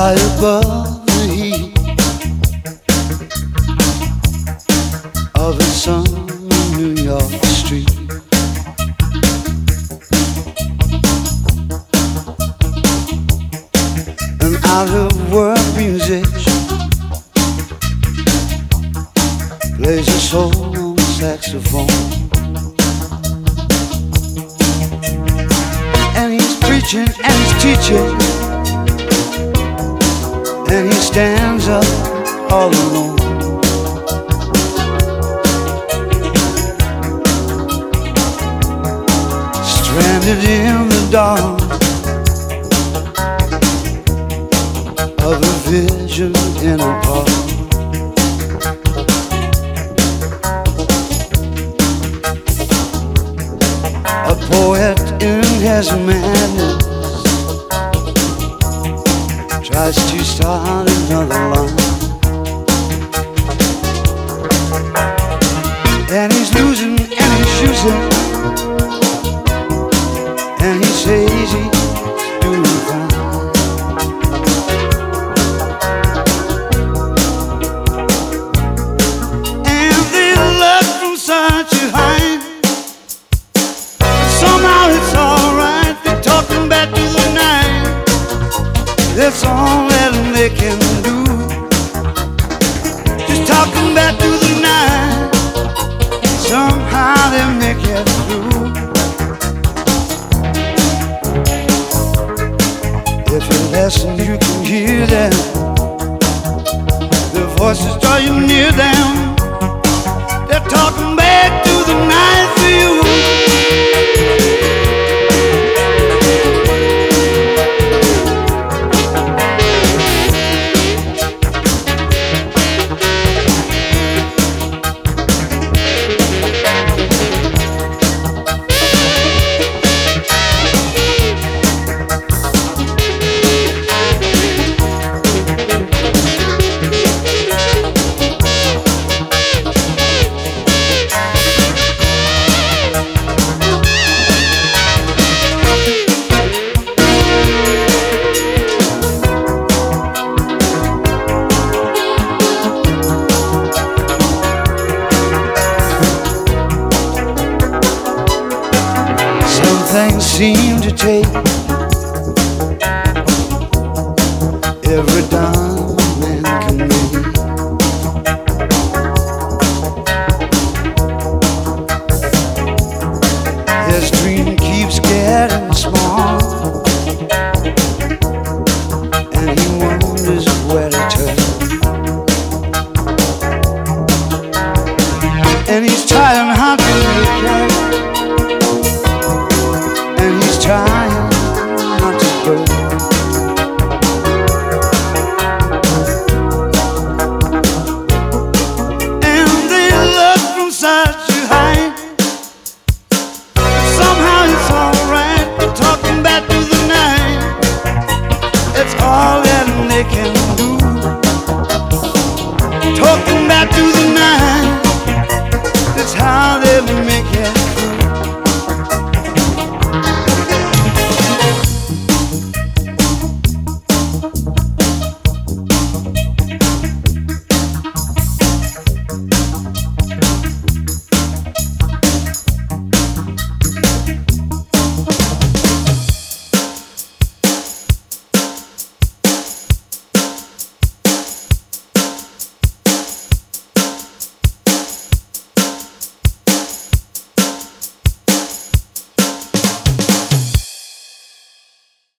high above the heat of a summer New York street. An out of work musician plays a soul saxophone. And he's preaching and he's teaching. And he stands up all alone. Stranded in the dark of a vision in a park. A poet in his madness tries to start another line. And he's losing and he's using. If you can hear them. The voices draw you near them. They're talking back things seem to take every dime man can make. His dream all that they can do. Talking back to the night. That's how they